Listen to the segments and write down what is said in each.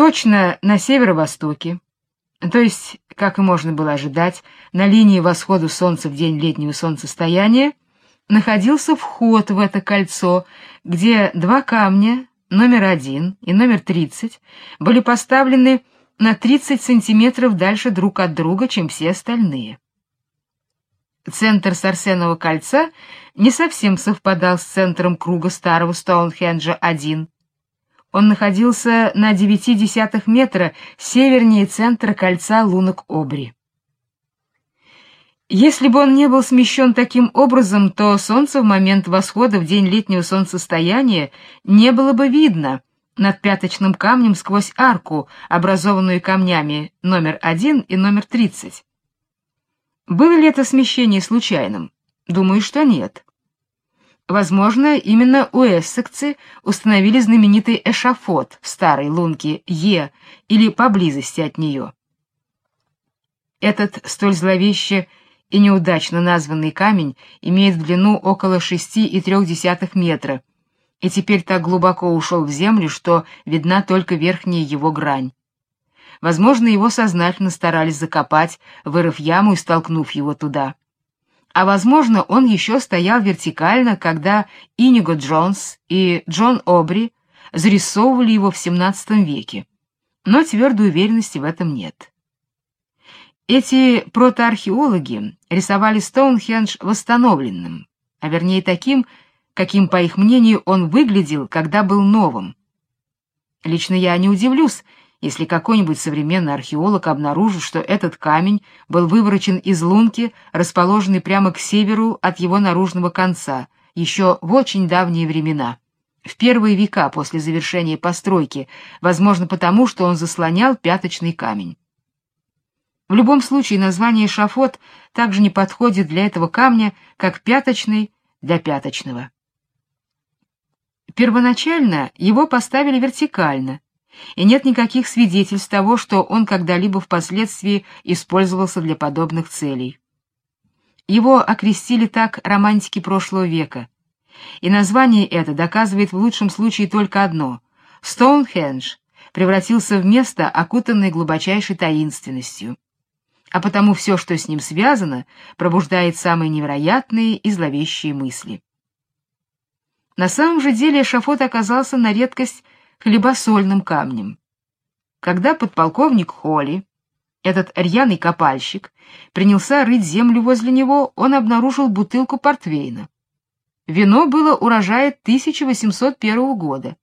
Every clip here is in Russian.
Точно на северо-востоке, то есть, как и можно было ожидать, на линии восхода солнца в день летнего солнцестояния, находился вход в это кольцо, где два камня, номер один и номер тридцать, были поставлены на 30 сантиметров дальше друг от друга, чем все остальные. Центр Сарсенового кольца не совсем совпадал с центром круга старого Стоунхенджа-1. Он находился на 0,9 метра севернее центра кольца лунок Обри. Если бы он не был смещен таким образом, то солнце в момент восхода в день летнего солнцестояния не было бы видно над пяточным камнем сквозь арку, образованную камнями номер один и номер тридцать. Было ли это смещение случайным? Думаю, что нет. Возможно, именно у эссекцы установили знаменитый эшафот в старой лунке Е или поблизости от нее. Этот столь зловеще и неудачно названный камень имеет длину около 6,3 метра и теперь так глубоко ушел в землю, что видна только верхняя его грань. Возможно, его сознательно старались закопать, вырыв яму и столкнув его туда. А возможно, он еще стоял вертикально, когда Иниго Джонс и Джон Обри зарисовывали его в XVII веке. Но твердой уверенности в этом нет. Эти протоархеологи рисовали Стоунхендж восстановленным, а вернее таким, каким, по их мнению, он выглядел, когда был новым. Лично я не удивлюсь, если какой-нибудь современный археолог обнаружит, что этот камень был выворочен из лунки, расположенной прямо к северу от его наружного конца, еще в очень давние времена, в первые века после завершения постройки, возможно потому, что он заслонял пяточный камень. В любом случае название шафот также не подходит для этого камня, как пяточный для пяточного. Первоначально его поставили вертикально, и нет никаких свидетельств того, что он когда-либо впоследствии использовался для подобных целей. Его окрестили так романтики прошлого века, и название это доказывает в лучшем случае только одно — Стоунхендж превратился в место, окутанное глубочайшей таинственностью а потому все, что с ним связано, пробуждает самые невероятные и зловещие мысли. На самом же деле эшафот оказался на редкость хлебосольным камнем. Когда подполковник Холли, этот рьяный копальщик, принялся рыть землю возле него, он обнаружил бутылку портвейна. Вино было урожая 1801 года.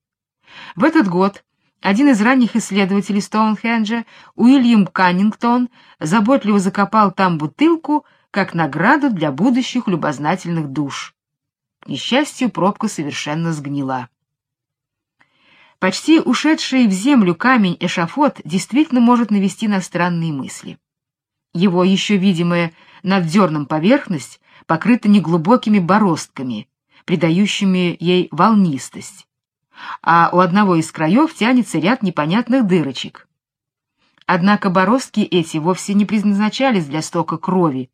В этот год один из ранних исследователей Стоунхенджа, Уильям Каннингтон, заботливо закопал там бутылку как награду для будущих любознательных душ. К несчастью, пробка совершенно сгнила. Почти ушедший в землю камень эшафот действительно может навести на странные мысли. Его еще видимая над дерном поверхность покрыта неглубокими бороздками, придающими ей волнистость а у одного из краев тянется ряд непонятных дырочек. Однако бороздки эти вовсе не предназначались для стока крови.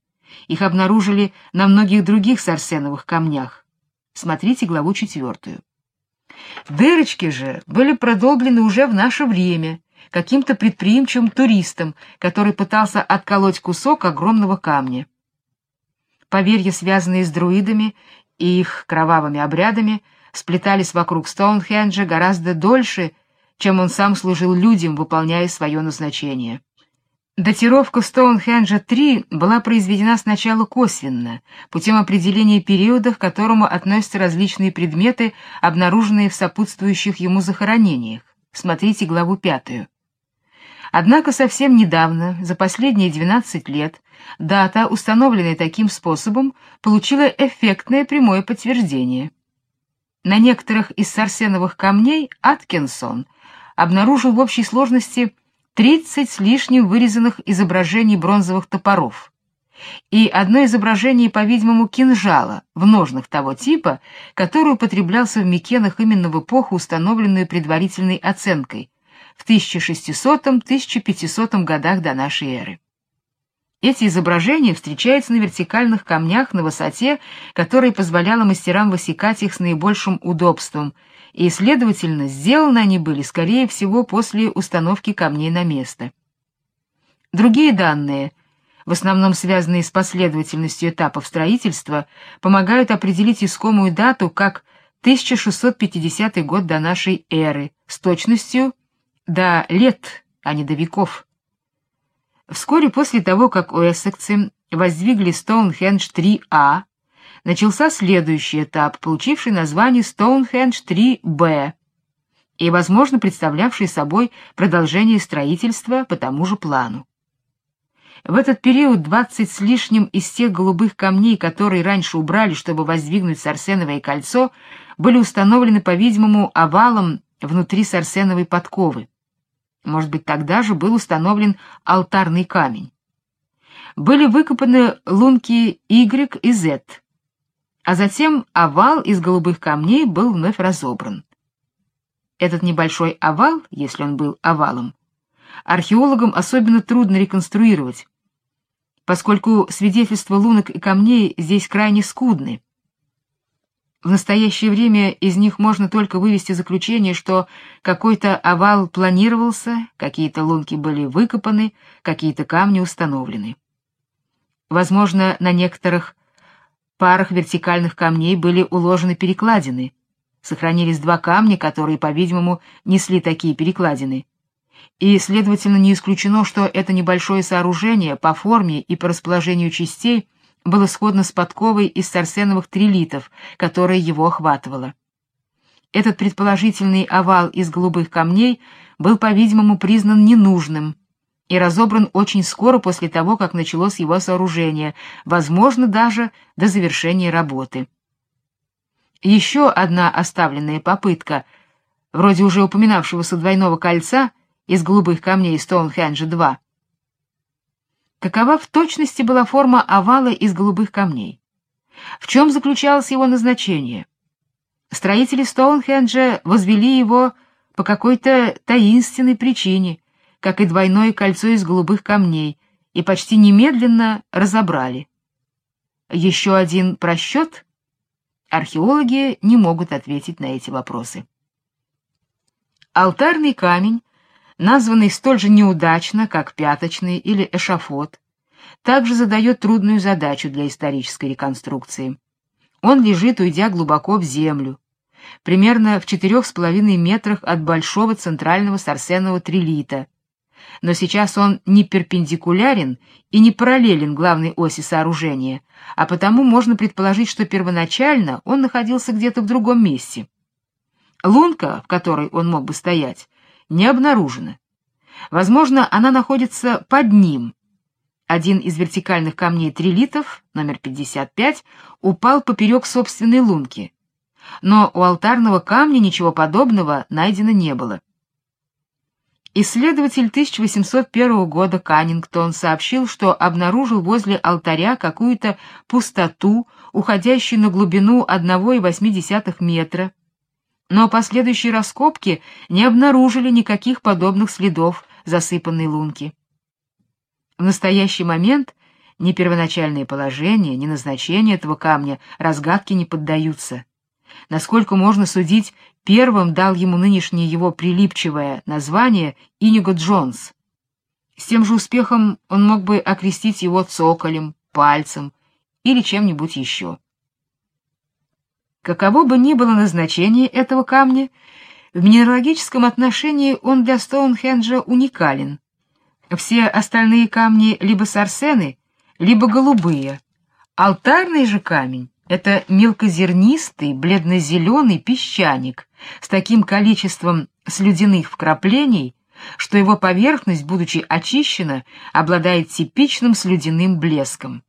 Их обнаружили на многих других сарсеновых камнях. Смотрите главу четвертую. Дырочки же были продолблены уже в наше время каким-то предприимчивым туристом, который пытался отколоть кусок огромного камня. Поверья, связанные с друидами и их кровавыми обрядами, сплетались вокруг Стоунхенджа гораздо дольше, чем он сам служил людям, выполняя свое назначение. Датировка Стоунхенджа-3 была произведена сначала косвенно, путем определения периода, к которому относятся различные предметы, обнаруженные в сопутствующих ему захоронениях. Смотрите главу пятую. Однако совсем недавно, за последние 12 лет, дата, установленная таким способом, получила эффектное прямое подтверждение. На некоторых из сарсеновых камней Аткинсон обнаружил в общей сложности 30 с лишним вырезанных изображений бронзовых топоров и одно изображение, по-видимому, кинжала в ножнах того типа, который употреблялся в Микенах именно в эпоху, установленную предварительной оценкой в 1600-1500 годах до нашей эры. Эти изображения встречаются на вертикальных камнях на высоте, которая позволяла мастерам высекать их с наибольшим удобством и, следовательно, сделаны они были, скорее всего, после установки камней на место. Другие данные, в основном связанные с последовательностью этапов строительства, помогают определить искомую дату как 1650 год до нашей эры, с точностью до лет, а не до веков. Вскоре после того, как уэссекцы воздвигли Стоунхендж 3А, начался следующий этап, получивший название Стоунхендж 3Б и, возможно, представлявший собой продолжение строительства по тому же плану. В этот период двадцать с лишним из тех голубых камней, которые раньше убрали, чтобы воздвигнуть Сарсеновое кольцо, были установлены, по-видимому, овалом внутри Сарсеновой подковы. Может быть, тогда же был установлен алтарный камень. Были выкопаны лунки Y и Z, а затем овал из голубых камней был вновь разобран. Этот небольшой овал, если он был овалом, археологам особенно трудно реконструировать, поскольку свидетельства лунок и камней здесь крайне скудны. В настоящее время из них можно только вывести заключение, что какой-то овал планировался, какие-то лунки были выкопаны, какие-то камни установлены. Возможно, на некоторых парах вертикальных камней были уложены перекладины. Сохранились два камня, которые, по-видимому, несли такие перекладины. И, следовательно, не исключено, что это небольшое сооружение по форме и по расположению частей было сходно с подковой из сарсеновых трилитов, которая его охватывала. Этот предположительный овал из голубых камней был, по-видимому, признан ненужным и разобран очень скоро после того, как началось его сооружение, возможно, даже до завершения работы. Еще одна оставленная попытка, вроде уже упоминавшегося двойного кольца из голубых камней Стоунхенджа-2, Какова в точности была форма овала из голубых камней? В чем заключалось его назначение? Строители Стоунхенджа возвели его по какой-то таинственной причине, как и двойное кольцо из голубых камней, и почти немедленно разобрали. Еще один просчет? Археологи не могут ответить на эти вопросы. Алтарный камень названный столь же неудачно, как пяточный или эшафот, также задает трудную задачу для исторической реконструкции. Он лежит, уйдя глубоко в землю, примерно в четырех с половиной метрах от большого центрального сарсенового трилита, но сейчас он не перпендикулярен и не параллелен главной оси сооружения, а потому можно предположить, что первоначально он находился где-то в другом месте. Лунка, в которой он мог бы стоять, не обнаружена. Возможно, она находится под ним. Один из вертикальных камней трилитов, номер 55, упал поперек собственной лунки. Но у алтарного камня ничего подобного найдено не было. Исследователь 1801 года Каннингтон сообщил, что обнаружил возле алтаря какую-то пустоту, уходящую на глубину 1,8 метра, но последующие раскопки не обнаружили никаких подобных следов засыпанной лунки. В настоящий момент ни первоначальное положение, ни назначение этого камня разгадке не поддаются. Насколько можно судить, первым дал ему нынешнее его прилипчивое название Иниго Джонс. С тем же успехом он мог бы окрестить его цоколем, пальцем или чем-нибудь еще. Каково бы ни было назначение этого камня, в минералогическом отношении он для Стоунхенджа уникален. Все остальные камни либо сарсены, либо голубые. Алтарный же камень — это мелкозернистый, бледно-зеленый песчаник с таким количеством слюдяных вкраплений, что его поверхность, будучи очищена, обладает типичным слюдяным блеском.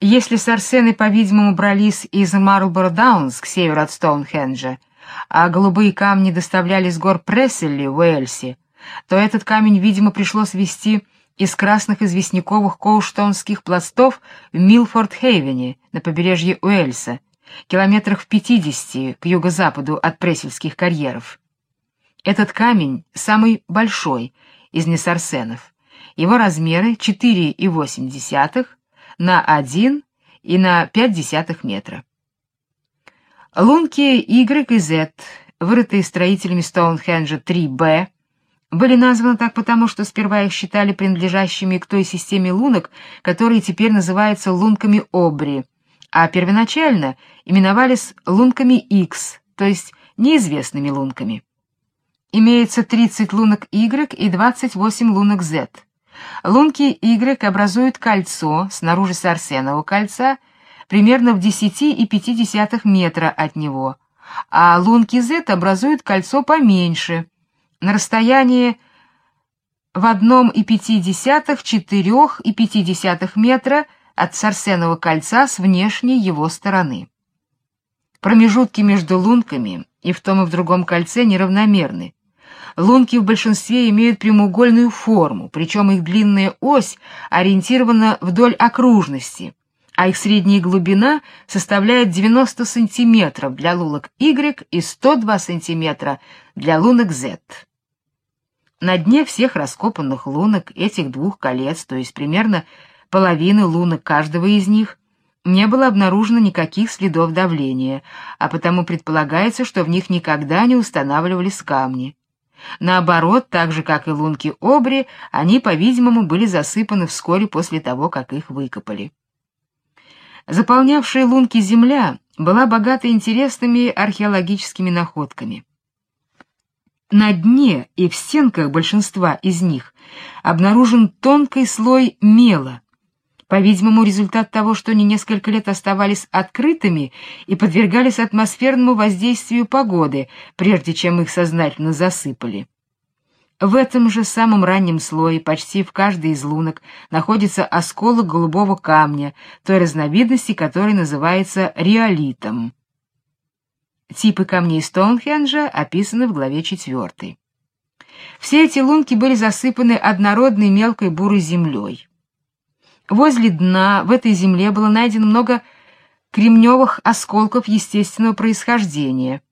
Если сарсены, по-видимому, брались из Марлборо-Даунс к северу от Стоунхенджа, а голубые камни доставляли с гор Пресселли в Уэльсе, то этот камень, видимо, пришлось везти из красных известняковых коуштонских пластов в Милфорд-Хейвене на побережье Уэльса, километрах в 50 к юго-западу от Прессельских карьеров. Этот камень самый большой из несарсенов. Его размеры 4,8 на 1 и на 0,5 метра. Лунки Y и Z вырытые строителями Стоунхенджа 3Б, были названы так потому, что сперва их считали принадлежащими к той системе лунок, которые теперь называются лунками Обри, а первоначально именовались лунками X, то есть неизвестными лунками. Имеется 30 лунок Y и 28 лунок Z. Лунки Y образуют кольцо снаружи Сарсенового кольца примерно в 10,5 метра от него, а лунки Z образуют кольцо поменьше, на расстоянии в 1,5-4,5 метра от Сарсенового кольца с внешней его стороны. Промежутки между лунками и в том и в другом кольце неравномерны. Лунки в большинстве имеют прямоугольную форму, причем их длинная ось ориентирована вдоль окружности, а их средняя глубина составляет 90 сантиметров для лунок Y и 102 сантиметра для лунок Z. На дне всех раскопанных лунок этих двух колец, то есть примерно половины лунок каждого из них, не было обнаружено никаких следов давления, а потому предполагается, что в них никогда не устанавливались камни. Наоборот, так же как и лунки Обри, они, по-видимому, были засыпаны вскоре после того, как их выкопали. Заполнявшая лунки земля была богата интересными археологическими находками. На дне и в стенках большинства из них обнаружен тонкий слой мела, по-видимому, результат того, что они несколько лет оставались открытыми и подвергались атмосферному воздействию погоды, прежде чем их сознательно засыпали. В этом же самом раннем слое, почти в каждой из лунок, находится осколок голубого камня, той разновидности, который называется риолитом. Типы камней Стоунхенджа описаны в главе 4. Все эти лунки были засыпаны однородной мелкой бурой землей. Возле дна в этой земле было найдено много кремневых осколков естественного происхождения,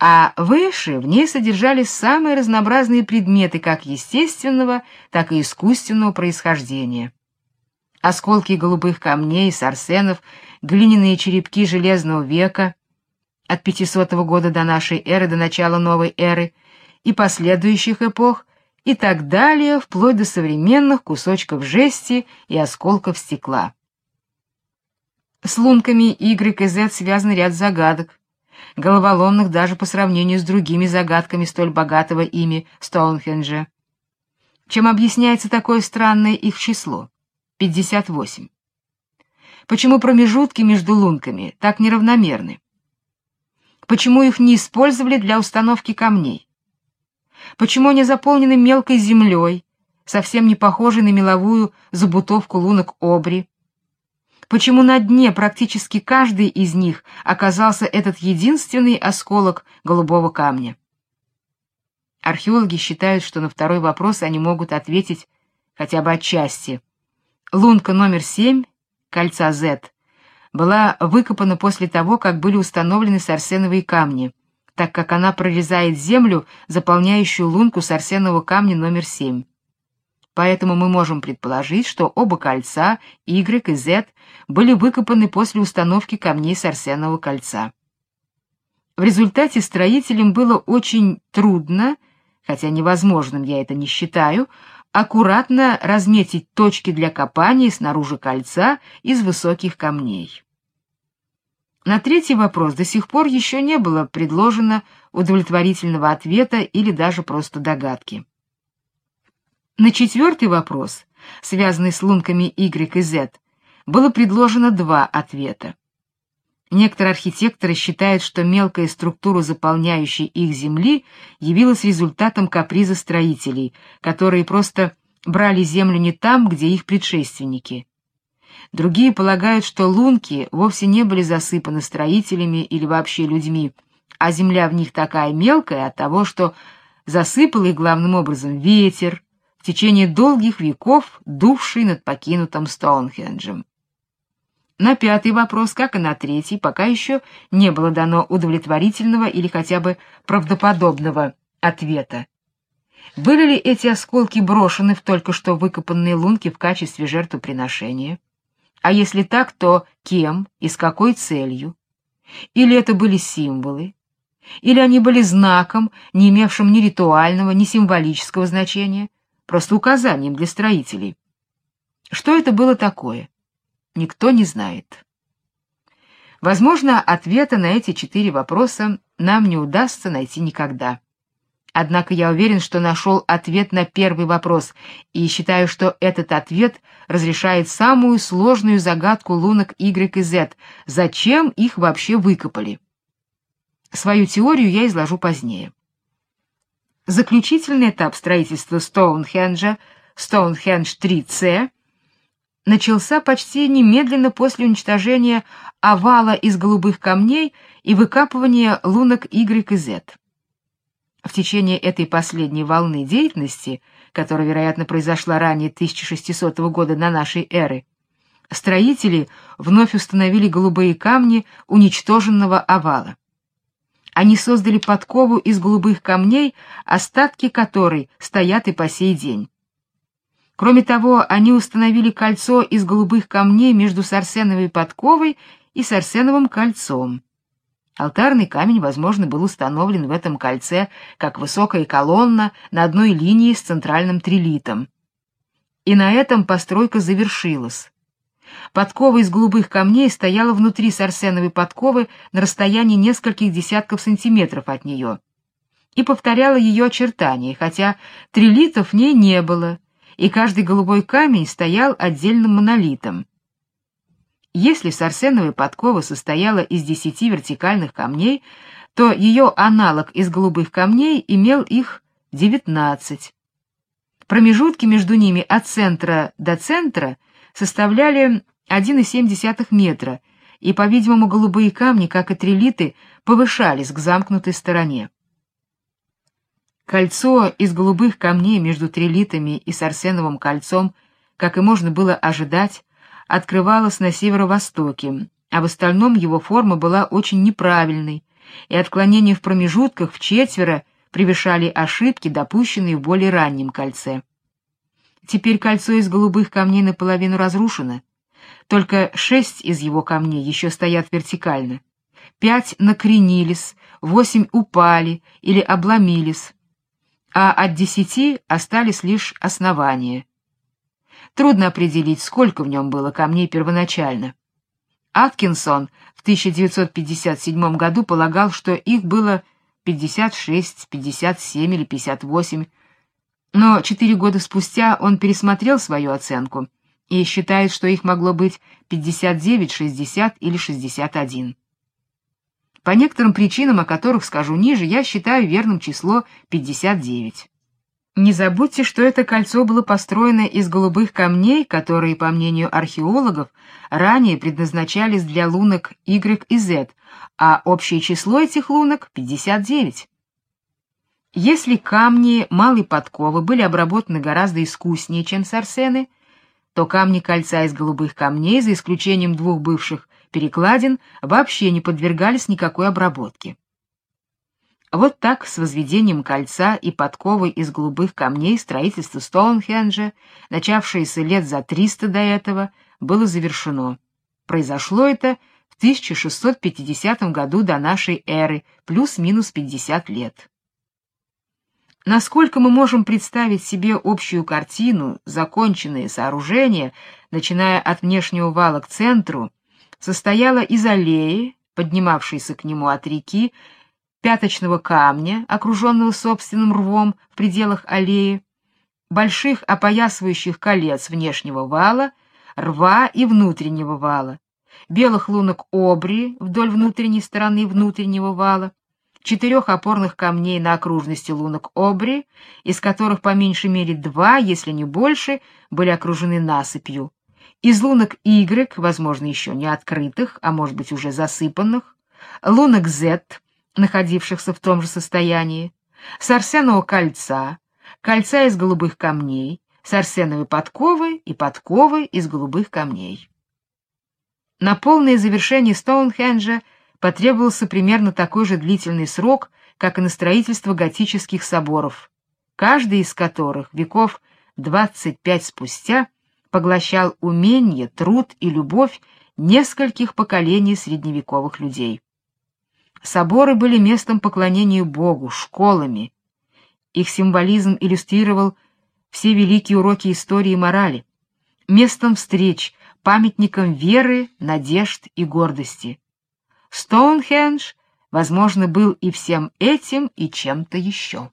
а выше в ней содержались самые разнообразные предметы как естественного, так и искусственного происхождения. Осколки голубых камней, сарсенов, глиняные черепки железного века от 500 года до нашей эры до начала новой эры и последующих эпох и так далее, вплоть до современных кусочков жести и осколков стекла. С лунками Y и Z связан ряд загадок, головоломных даже по сравнению с другими загадками столь богатого ими Стоунхенджа. Чем объясняется такое странное их число? 58. Почему промежутки между лунками так неравномерны? Почему их не использовали для установки камней? Почему они заполнены мелкой землей, совсем не похожей на меловую забутовку лунок Обри? Почему на дне практически каждый из них оказался этот единственный осколок голубого камня? Археологи считают, что на второй вопрос они могут ответить хотя бы отчасти. Лунка номер 7, кольца Z, была выкопана после того, как были установлены сарсеновые камни так как она прорезает землю, заполняющую лунку с арсенового камня номер 7. Поэтому мы можем предположить, что оба кольца Y и Z были выкопаны после установки камней с арсенового кольца. В результате строителям было очень трудно, хотя невозможным я это не считаю, аккуратно разметить точки для копания снаружи кольца из высоких камней. На третий вопрос до сих пор еще не было предложено удовлетворительного ответа или даже просто догадки. На четвертый вопрос, связанный с лунками Y и Z, было предложено два ответа. Некоторые архитекторы считают, что мелкая структура, заполняющей их земли, явилась результатом каприза строителей, которые просто брали землю не там, где их предшественники. Другие полагают, что лунки вовсе не были засыпаны строителями или вообще людьми, а земля в них такая мелкая от того, что засыпал их главным образом ветер, в течение долгих веков дувший над покинутым Стоунхенджем. На пятый вопрос, как и на третий, пока еще не было дано удовлетворительного или хотя бы правдоподобного ответа. Были ли эти осколки брошены в только что выкопанные лунки в качестве жертвоприношения? А если так, то кем и с какой целью? Или это были символы? Или они были знаком, не имевшим ни ритуального, ни символического значения, просто указанием для строителей? Что это было такое? Никто не знает. Возможно, ответа на эти четыре вопроса нам не удастся найти никогда. Однако я уверен, что нашел ответ на первый вопрос, и считаю, что этот ответ разрешает самую сложную загадку лунок Y и Z. Зачем их вообще выкопали? Свою теорию я изложу позднее. Заключительный этап строительства Стоунхенджа, Стоунхендж 3C, начался почти немедленно после уничтожения овала из голубых камней и выкапывания лунок Y и Z. В течение этой последней волны деятельности, которая, вероятно, произошла ранее 1600 года на нашей эры, строители вновь установили голубые камни уничтоженного овала. Они создали подкову из голубых камней, остатки которой стоят и по сей день. Кроме того, они установили кольцо из голубых камней между сарсеновой подковой и сарсеновым кольцом. Алтарный камень, возможно, был установлен в этом кольце как высокая колонна на одной линии с центральным трилитом. И на этом постройка завершилась. Подкова из голубых камней стояла внутри сарсеновой подковы на расстоянии нескольких десятков сантиметров от нее и повторяла ее очертания, хотя трилитов в ней не было, и каждый голубой камень стоял отдельным монолитом. Если сарсеновая подкова состояла из десяти вертикальных камней, то ее аналог из голубых камней имел их девятнадцать. Промежутки между ними от центра до центра составляли 1,7 метра, и, по-видимому, голубые камни, как и трилиты, повышались к замкнутой стороне. Кольцо из голубых камней между трилитами и сарсеновым кольцом, как и можно было ожидать, открывалось на северо-востоке, а в остальном его форма была очень неправильной, и отклонения в промежутках в четверо превышали ошибки, допущенные в более раннем кольце. Теперь кольцо из голубых камней наполовину разрушено. Только шесть из его камней еще стоят вертикально. Пять накренились, восемь упали или обломились, а от десяти остались лишь основания. Трудно определить, сколько в нем было камней первоначально. Аткинсон в 1957 году полагал, что их было 56, 57 или 58, но четыре года спустя он пересмотрел свою оценку и считает, что их могло быть 59, 60 или 61. По некоторым причинам, о которых скажу ниже, я считаю верным число 59. Не забудьте, что это кольцо было построено из голубых камней, которые, по мнению археологов, ранее предназначались для лунок Y и Z, а общее число этих лунок 59. Если камни малой подковы были обработаны гораздо искуснее, чем сарсены, то камни кольца из голубых камней, за исключением двух бывших перекладин, вообще не подвергались никакой обработке. Вот так с возведением кольца и подковы из голубых камней строительство Стоунхенджа, начавшееся лет за 300 до этого, было завершено. Произошло это в 1650 году до нашей эры, плюс-минус 50 лет. Насколько мы можем представить себе общую картину, законченное сооружение, начиная от внешнего вала к центру, состояло из аллеи, поднимавшейся к нему от реки, пяточного камня, окруженного собственным рвом в пределах аллеи, больших опоясывающих колец внешнего вала, рва и внутреннего вала, белых лунок обри вдоль внутренней стороны внутреннего вала, четырех опорных камней на окружности лунок обри, из которых по меньшей мере два, если не больше, были окружены насыпью, из лунок Y, возможно, еще не открытых, а может быть уже засыпанных, лунок Z, находившихся в том же состоянии, с арсенового кольца, кольца из голубых камней, с арсеновой подковы и подковы из голубых камней. На полное завершение Стоунхенджа потребовался примерно такой же длительный срок, как и на строительство готических соборов, каждый из которых веков 25 спустя поглощал умение, труд и любовь нескольких поколений средневековых людей. Соборы были местом поклонения Богу, школами. Их символизм иллюстрировал все великие уроки истории и морали, местом встреч, памятником веры, надежд и гордости. Стоунхендж, возможно, был и всем этим, и чем-то еще.